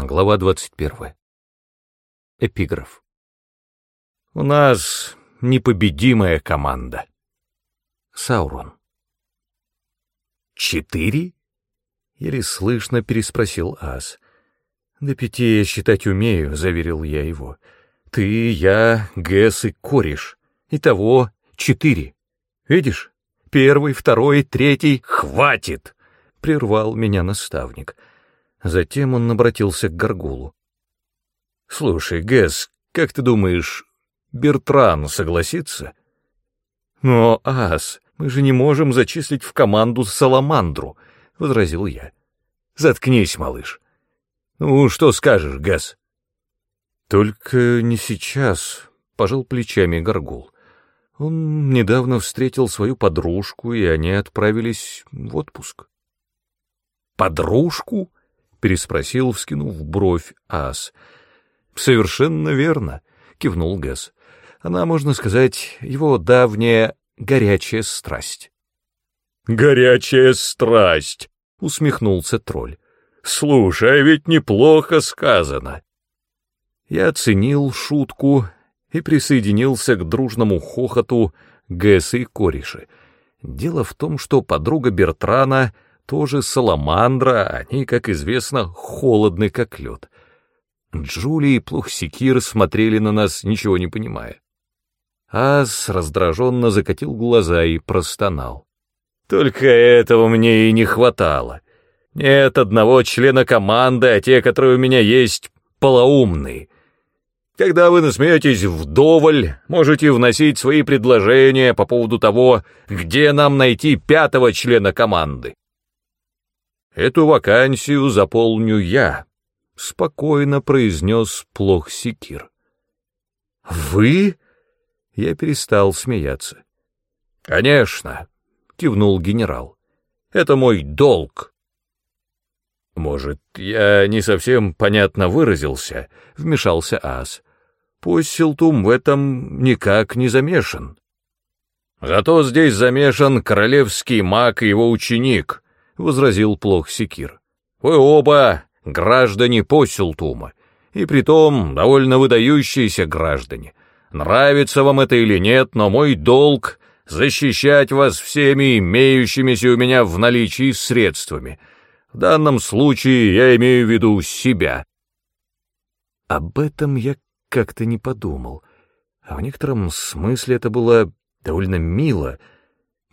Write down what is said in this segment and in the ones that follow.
Глава 21. Эпиграф. У нас непобедимая команда. Саурон. Четыре? Еле слышно переспросил Ас. До пяти я считать умею, заверил я его. Ты, я, Гэс и кореш. Итого четыре. Видишь? Первый, второй, третий. Хватит! Прервал меня наставник. Затем он обратился к Гаргулу. «Слушай, Гэс, как ты думаешь, Бертран согласится?» «Но, Ас, мы же не можем зачислить в команду Саламандру», — возразил я. «Заткнись, малыш. Ну, что скажешь, Гэс?» «Только не сейчас», — пожал плечами Гаргул. Он недавно встретил свою подружку, и они отправились в отпуск. «Подружку?» — переспросил, вскинув бровь, ас. «Совершенно верно», — кивнул Гэс. «Она, можно сказать, его давняя горячая страсть». «Горячая страсть!» — усмехнулся тролль. «Слушай, а ведь неплохо сказано». Я оценил шутку и присоединился к дружному хохоту Гэса и кореши. Дело в том, что подруга Бертрана — тоже саламандра, они, как известно, холодны, как лед. Джули и Плохсикир смотрели на нас, ничего не понимая. Ас раздраженно закатил глаза и простонал. «Только этого мне и не хватало. Нет одного члена команды, а те, которые у меня есть, полоумные. Когда вы насмеетесь вдоволь, можете вносить свои предложения по поводу того, где нам найти пятого члена команды. Эту вакансию заполню я, — спокойно произнес плох Секир. Вы? Я перестал смеяться. Конечно, — кивнул генерал. Это мой долг. Может, я не совсем понятно выразился, — вмешался Ас. Пусть Силтум в этом никак не замешан. Зато здесь замешан королевский маг и его ученик —— возразил плох Секир. «Вы оба граждане Посселтума, и притом довольно выдающиеся граждане. Нравится вам это или нет, но мой долг — защищать вас всеми имеющимися у меня в наличии средствами. В данном случае я имею в виду себя». Об этом я как-то не подумал, а в некотором смысле это было довольно мило —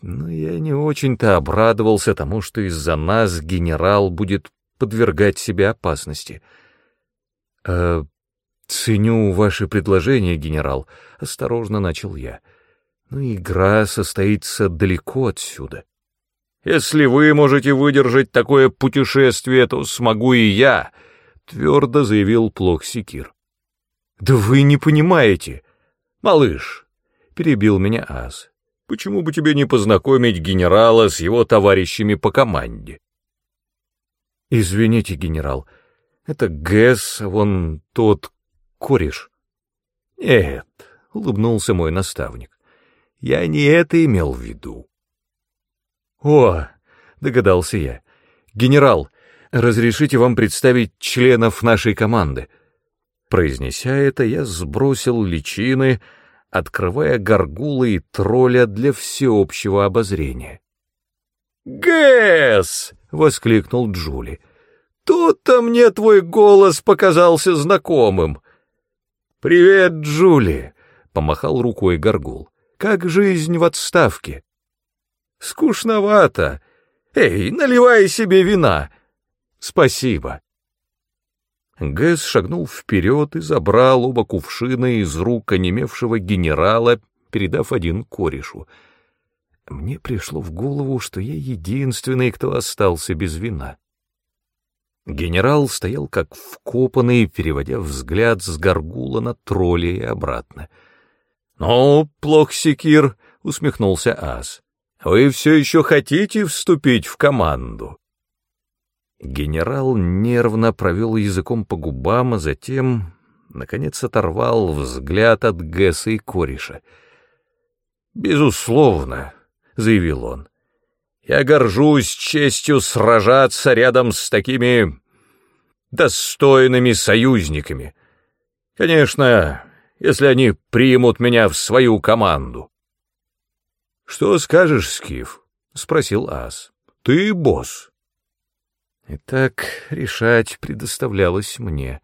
но я не очень-то обрадовался тому, что из-за нас генерал будет подвергать себе опасности. «Э, «Ценю ваше предложение, генерал», — осторожно начал я. «Но игра состоится далеко отсюда». «Если вы можете выдержать такое путешествие, то смогу и я», — твердо заявил плох Секир. «Да вы не понимаете!» «Малыш!» — перебил меня Аз. Почему бы тебе не познакомить генерала с его товарищами по команде? Извините, генерал, это Гэс, вон тот кореш. Нет, улыбнулся мой наставник. Я не это имел в виду. О, догадался я. Генерал, разрешите вам представить членов нашей команды. Произнеся это, я сбросил личины, открывая горгулы и тролля для всеобщего обозрения. «Гэс!» — воскликнул Джули. «Тут-то мне твой голос показался знакомым». «Привет, Джули!» — помахал рукой горгул. «Как жизнь в отставке?» «Скучновато. Эй, наливай себе вина!» «Спасибо!» Гэс шагнул вперед и забрал оба кувшина из рук онемевшего генерала, передав один корешу. Мне пришло в голову, что я единственный, кто остался без вина. Генерал стоял как вкопанный, переводя взгляд с горгула на тролля и обратно. — Ну, плох секир, — усмехнулся Ас, — вы все еще хотите вступить в команду? Генерал нервно провел языком по губам, а затем, наконец, оторвал взгляд от Гэса и кореша. «Безусловно», — заявил он, — «я горжусь честью сражаться рядом с такими достойными союзниками. Конечно, если они примут меня в свою команду. — Что скажешь, Скиф? — спросил Ас. — Ты босс. Итак, решать предоставлялось мне.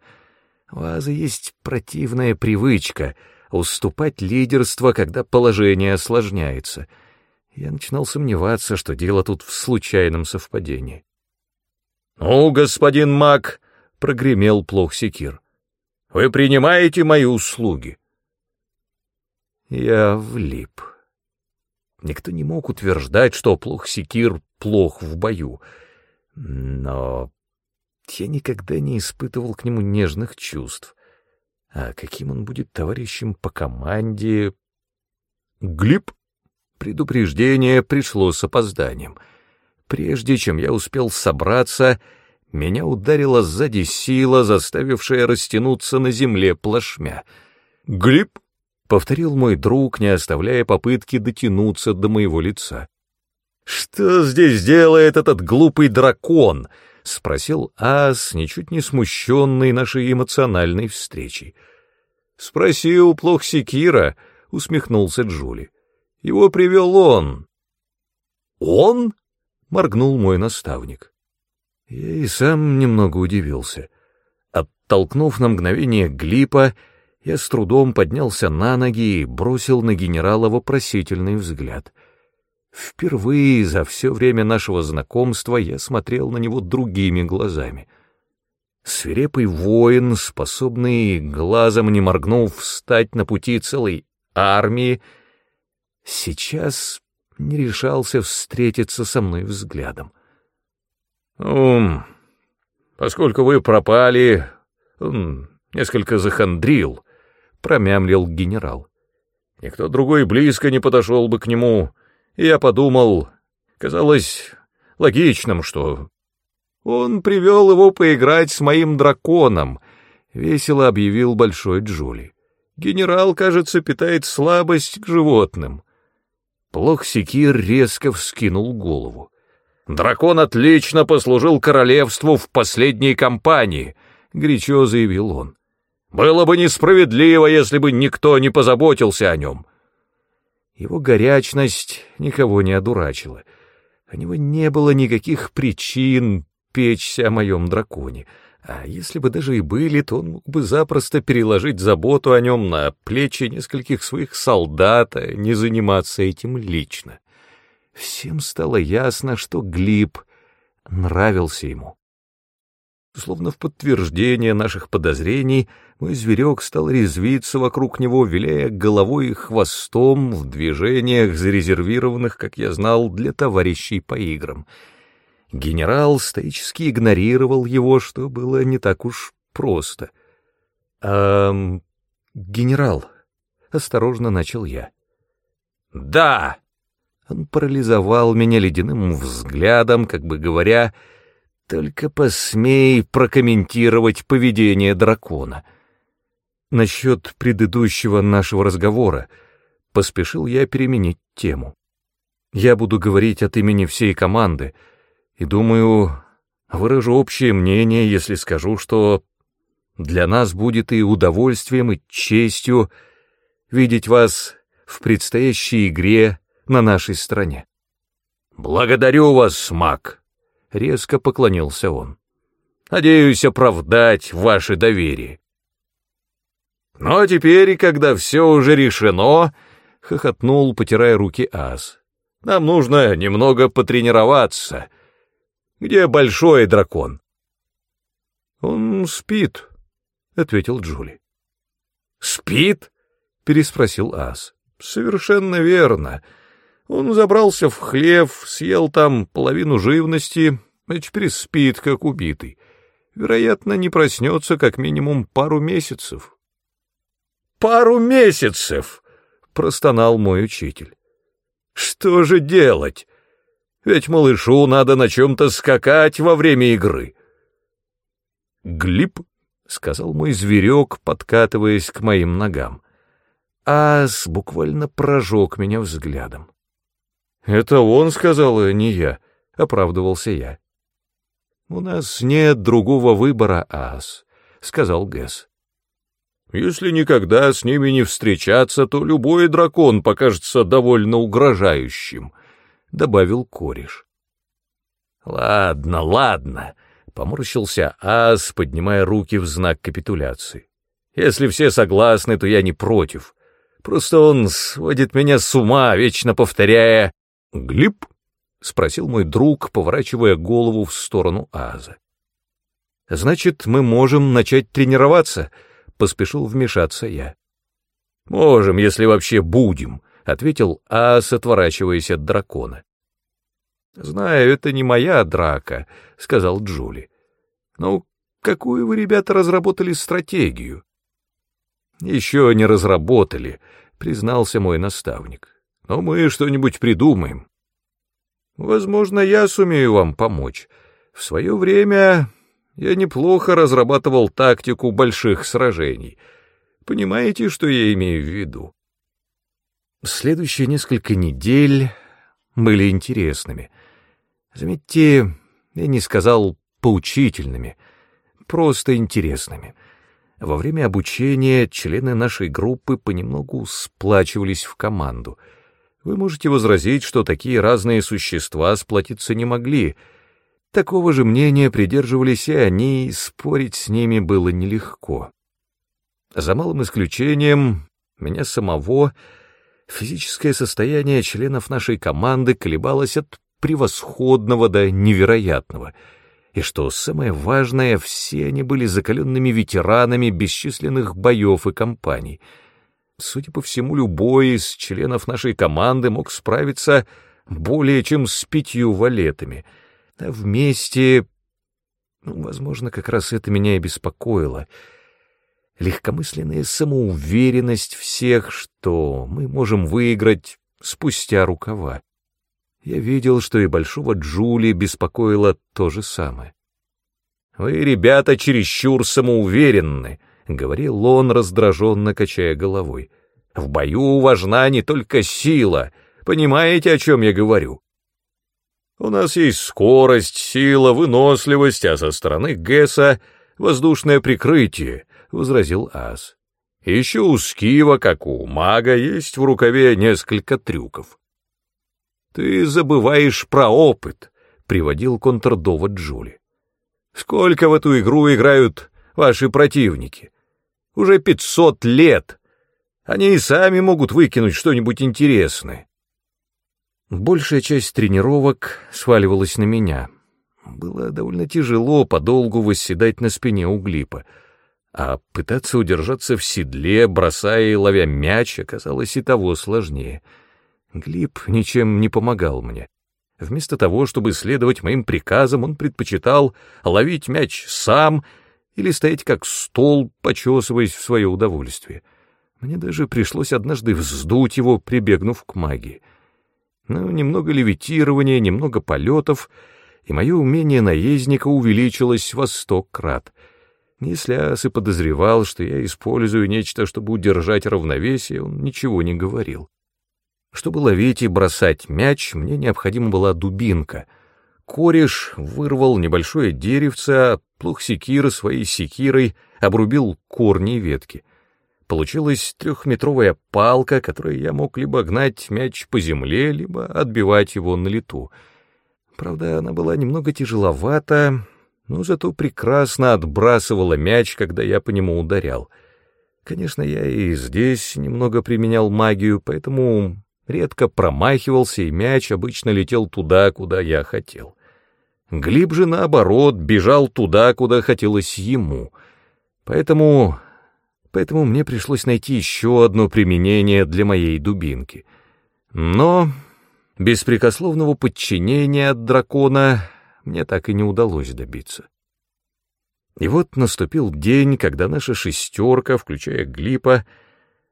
У Аза есть противная привычка уступать лидерство, когда положение осложняется. Я начинал сомневаться, что дело тут в случайном совпадении. — Ну, господин маг, — прогремел плох Секир, — вы принимаете мои услуги? Я влип. Никто не мог утверждать, что плох Секир плох в бою — но я никогда не испытывал к нему нежных чувств. А каким он будет товарищем по команде... Глип! Предупреждение пришло с опозданием. Прежде чем я успел собраться, меня ударила сзади сила, заставившая растянуться на земле плашмя. «Глип!» — повторил мой друг, не оставляя попытки дотянуться до моего лица. «Что здесь делает этот глупый дракон?» — спросил Ас, ничуть не смущенный нашей эмоциональной встречей. «Спроси у Плохсикира», — усмехнулся Джули. «Его привел он». «Он?» — моргнул мой наставник. Я и сам немного удивился. Оттолкнув на мгновение Глипа, я с трудом поднялся на ноги и бросил на генерала вопросительный взгляд — Впервые за все время нашего знакомства я смотрел на него другими глазами. Свирепый воин, способный, глазом не моргнув, встать на пути целой армии, сейчас не решался встретиться со мной взглядом. «Ум, поскольку вы пропали, он несколько захандрил», — промямлил генерал. «Никто другой близко не подошел бы к нему» я подумал, казалось логичным, что он привел его поиграть с моим драконом, — весело объявил Большой Джули. Генерал, кажется, питает слабость к животным. Плох Секир резко вскинул голову. «Дракон отлично послужил королевству в последней кампании», — горячо заявил он. «Было бы несправедливо, если бы никто не позаботился о нем. Его горячность никого не одурачила. У него не было никаких причин печься о моем драконе, а если бы даже и были, то он мог бы запросто переложить заботу о нем на плечи нескольких своих солдат, а не заниматься этим лично. Всем стало ясно, что Глиб нравился ему. Словно в подтверждение наших подозрений, мой зверек стал резвиться вокруг него, виляя головой и хвостом в движениях, зарезервированных, как я знал, для товарищей по играм. Генерал стоически игнорировал его, что было не так уж просто. «А... генерал», — осторожно начал я. «Да!» Он парализовал меня ледяным взглядом, как бы говоря — только посмей прокомментировать поведение дракона. Насчет предыдущего нашего разговора поспешил я переменить тему. Я буду говорить от имени всей команды, и, думаю, выражу общее мнение, если скажу, что для нас будет и удовольствием, и честью видеть вас в предстоящей игре на нашей стране. «Благодарю вас, Мак!» — резко поклонился он. «Надеюсь оправдать ваше доверие». «Ну а теперь, когда все уже решено», — хохотнул, потирая руки ас, — «нам нужно немного потренироваться. Где большой дракон?» «Он спит», — ответил Джули. «Спит?» — переспросил ас. «Совершенно верно. Он забрался в хлев, съел там половину живности, а теперь спит, как убитый. Вероятно, не проснется как минимум пару месяцев. «Пару месяцев!» — простонал мой учитель. «Что же делать? Ведь малышу надо на чем-то скакать во время игры». «Глип», — сказал мой зверек, подкатываясь к моим ногам. Ас буквально прожег меня взглядом. «Это он сказал, а не я», — оправдывался я. «У нас нет другого выбора, Ас», — сказал Гэс. «Если никогда с ними не встречаться, то любой дракон покажется довольно угрожающим», — добавил кореш. «Ладно, ладно», — поморщился Ас, поднимая руки в знак капитуляции. «Если все согласны, то я не против. Просто он сводит меня с ума, вечно повторяя «Глип?» — спросил мой друг, поворачивая голову в сторону Аза. «Значит, мы можем начать тренироваться?» — поспешил вмешаться я. «Можем, если вообще будем», — ответил Аз, отворачиваясь от дракона. «Знаю, это не моя драка», — сказал Джули. «Ну, какую вы, ребята, разработали стратегию?» «Еще не разработали», — признался мой наставник. «Но мы что-нибудь придумаем». Возможно, я сумею вам помочь. В свое время я неплохо разрабатывал тактику больших сражений. Понимаете, что я имею в виду? Следующие несколько недель были интересными. Заметьте, я не сказал поучительными, просто интересными. Во время обучения члены нашей группы понемногу сплачивались в команду — вы можете возразить, что такие разные существа сплотиться не могли. Такого же мнения придерживались и они, и спорить с ними было нелегко. За малым исключением меня самого физическое состояние членов нашей команды колебалось от превосходного до невероятного, и что самое важное, все они были закаленными ветеранами бесчисленных боев и кампаний — Судя по всему, любой из членов нашей команды мог справиться более чем с пятью валетами. А вместе... Ну, возможно, как раз это меня и беспокоило. Легкомысленная самоуверенность всех, что мы можем выиграть спустя рукава. Я видел, что и Большого Джули беспокоило то же самое. «Вы, ребята, чересчур самоуверенны», — говорил он, раздраженно качая головой. «В бою важна не только сила. Понимаете, о чем я говорю?» «У нас есть скорость, сила, выносливость, а со стороны Гесса — воздушное прикрытие», — возразил Ас. «Еще у Скива, как у мага, есть в рукаве несколько трюков». «Ты забываешь про опыт», — приводил контрдовод Джули. «Сколько в эту игру играют ваши противники? Уже пятьсот лет. Они и сами могут выкинуть что-нибудь интересное. Большая часть тренировок сваливалась на меня. Было довольно тяжело подолгу восседать на спине у глипа, а пытаться удержаться в седле, бросая и ловя мяч, оказалось и того сложнее. Глип ничем не помогал мне. Вместо того, чтобы следовать моим приказам, он предпочитал ловить мяч сам — или стоять как стол, почесываясь в свое удовольствие. Мне даже пришлось однажды вздуть его, прибегнув к магии. Но немного левитирования, немного полетов, и мое умение наездника увеличилось во сто крат. Если и подозревал, что я использую нечто, чтобы удержать равновесие, он ничего не говорил. Чтобы ловить и бросать мяч, мне необходима была дубинка — кореш вырвал небольшое деревце, плух секиры своей секирой обрубил корни и ветки. Получилась трехметровая палка, которой я мог либо гнать мяч по земле, либо отбивать его на лету. Правда, она была немного тяжеловата, но зато прекрасно отбрасывала мяч, когда я по нему ударял. Конечно, я и здесь немного применял магию, поэтому редко промахивался, и мяч обычно летел туда, куда я хотел. Глиб же, наоборот, бежал туда, куда хотелось ему. Поэтому... Поэтому мне пришлось найти еще одно применение для моей дубинки. Но беспрекословного подчинения от дракона мне так и не удалось добиться. И вот наступил день, когда наша шестерка, включая Глипа,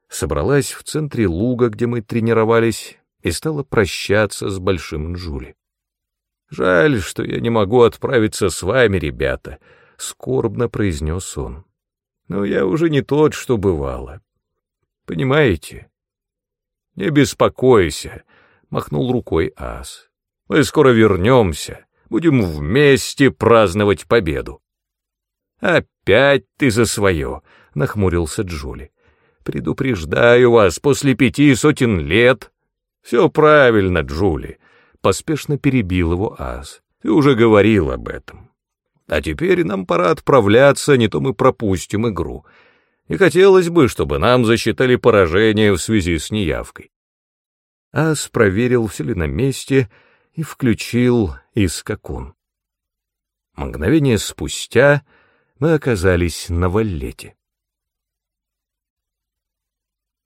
собралась в центре луга, где мы тренировались, и стала прощаться с Большим Джули. «Жаль, что я не могу отправиться с вами, ребята», — скорбно произнес он. «Но я уже не тот, что бывало. Понимаете?» «Не беспокойся», — махнул рукой Ас. «Мы скоро вернемся. Будем вместе праздновать победу. Опять ты за свое, — нахмурился Джули. Предупреждаю вас, после пяти сотен лет... Все правильно, Джули, — поспешно перебил его Аз. Ты уже говорил об этом. А теперь нам пора отправляться, не то мы пропустим игру. И хотелось бы, чтобы нам засчитали поражение в связи с неявкой. Ас проверил, все ли на месте, и включил искакун. Мгновение спустя мы оказались на валлете.